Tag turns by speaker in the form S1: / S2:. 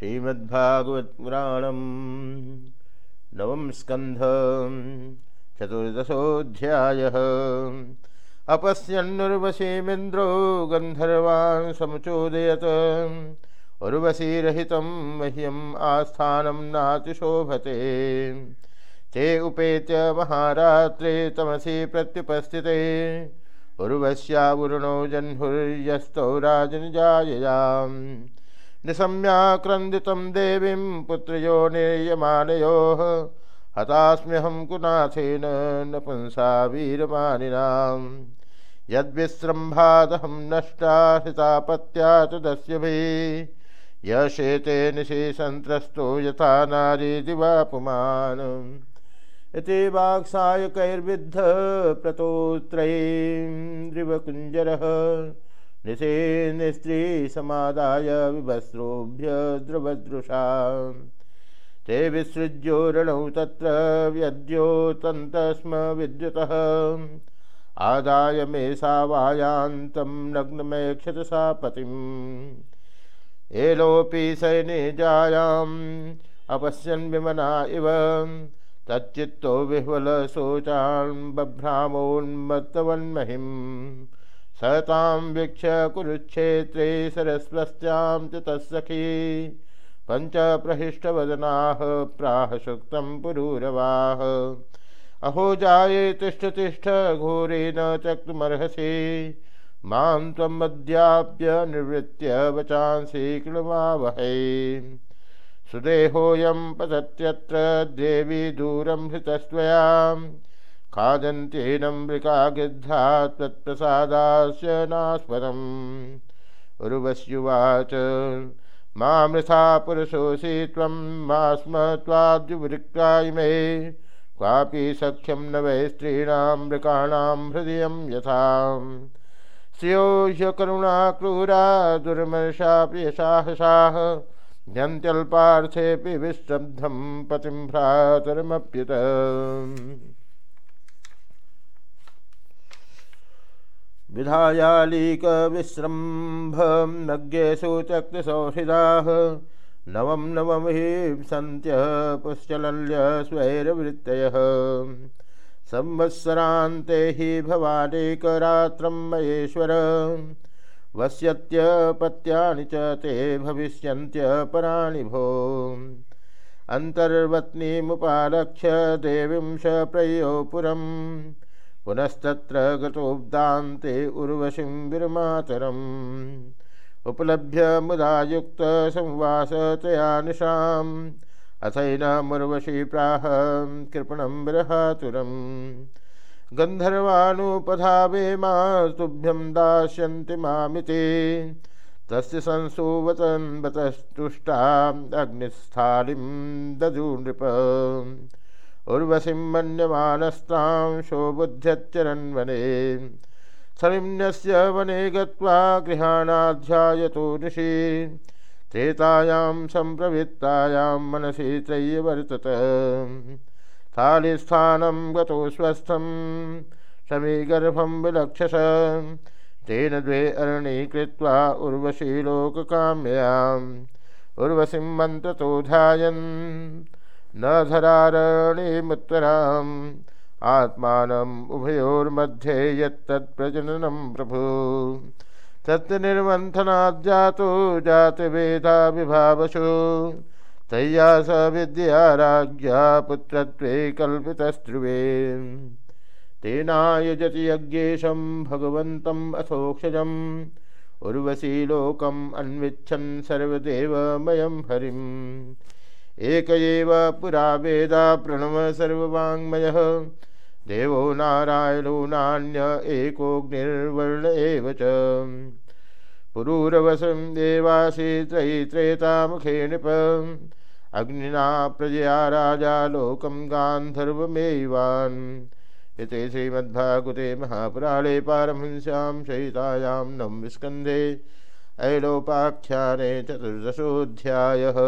S1: श्रीमद्भागवत पुराणम नवम स्कंध चतुर्दशोध्याय अपश्यन्नुर्वशीमिन्द्रो गन्धर्वान् समुचोदयत। उर्वशीरहितं मह्यम् आस्थानं नातिशोभते ते उपेत्य महारात्रे तमसि प्रत्युपस्थिते। उर्वश्यावरुणो जह्नुर्यस्तौ राजनिजाययाम्। निशम्याक्रन्दितं देवीं पुत्रयो निर्यमानयोः हतास्म्यहं कुनाथेन नपुंसा वीरमानिनां यद्विस्रम्भादहं नष्टा हृतापत्या च दस्यभिः। यशेते निशि सन्त्रस्तो यथा नारी दिवा पुमान्। इति वाक्सायकैर्विद्ध प्रतोत्रयीन्द्रिवकुञ्जरः निशे निस्त्रीसमादाय विभस्रोभ्य द्रवदृशा ते विसृज्योरणौ तत्र व्यद्योतन्तस्म विद्युतः। आदाय मे सावायान्तं नग्नमैक्षत सा पतिम्। एलोऽपि सैने जायाम्, अपश्यन् विमना इव। तच्चित्तो विह्वलशोचान् बभ्रामोन्मत्तवन्महिम्। सतां वीक्ष कुरुक्षेत्रे सरस्वस्यां च तत्सखी। पञ्चप्रहिष्टवदनाः प्राह सुक्तं पुरूरवाः। अहो जाये तिष्ठ तिष्ठ घोरेण चक्तुमर्हसि माँ त्वमद्याप्य निवृत्य वचांसि कृणवावहै सुदेहोऽयं पतत्यत्र देवी दूरं हृतस्त्वया खादन्त्येनं मृका गिद्धा त्वत्प्रसादास्य नास्पदम् उर्वश्युवाच मामृथा पुरुषोऽसि त्वं मा। स्म त्वाद्युवृक्तायिमे क्वापि सख्यं न वै स्त्रीणां मृकाणां हृदयं यथा। श्रियो ह्यकरुणा क्रूरा दुर्मर्षा प्रियसाहसाः न्यन्त्यल्पार्थेऽपि विस्तब्धं पतिं भ्रातरमप्युत। विधायालीकविसृम्भं नज्ञेषु चक्तसौहृदाः नवं नवं हि सन्त्य पुश्चलल्य स्वैरवृत्तयः संवत्सरान्ते हि भवानेकरात्रं महेश्वर। वस्यत्यपत्यानि च ते भविष्यन्त्यपराणि भो। अन्तर्वत्नीमुपालक्ष्य देवीं स प्रयो पुरम् पुनस्तत्र गतोब्दान्ते उर्वशीं विरमातरम् उपलभ्य मुदा युक्तसंवास तया निशाम् अथैनमुर्वशी प्राह कृपणं विरहातुरम्। गन्धर्वानुपधावे मा तुभ्यं दास्यन्ति मामिति। तस्य संसुवतन् बतस्तुष्टाग्निस्थालिं ददु नृप उर्वशीं मन्यमानस्तां शोबुध्यच्चरन्वने सलिम्नस्य वने गत्वा गृहाणाध्यायतो निशि त्रेतायां सम्प्रवृत्तायां मनसि त्रय्यवर्तत स्थालिस्थानं गतो स्वस्थं समीगर्भं विलक्षस तेन द्वे अरणी कृत्वा उर्वशीलोककाम्याम् उर्वशीं मन्त्रतो न धरारणीमुत्तराम् आत्मानम् उभयोर्मध्ये यत्तत्प्रजननं प्रभु। तत् निर्मन्थनाज्जातो जातवेदा विभावशो तय्या स विद्या राज्ञा पुत्रत्वे कल्पितस्त्रुवे। तेनायजति यज्ञेशं भगवन्तम् अथोक्षजम्। उर्वशी लोकम् अन्विच्छन् सर्वदेवमयं हरिम्। एक पुरा वेदा प्रणव सर्ववाङ्मयः। देवो नारायणो नान्य एकोऽग्निर्वर्ण एव च। पुरूरवसं देवासि त्रयी त्रेतामुखे नृप अग्निना प्रजया राजा लोकं गान्धर्वमेवान्। इति श्रीमद्भागवते महापुराणे पारमहंस्यां सहितायां नवमस्कन्धे ऐलोपाख्याने चतुर्दशोऽध्यायः।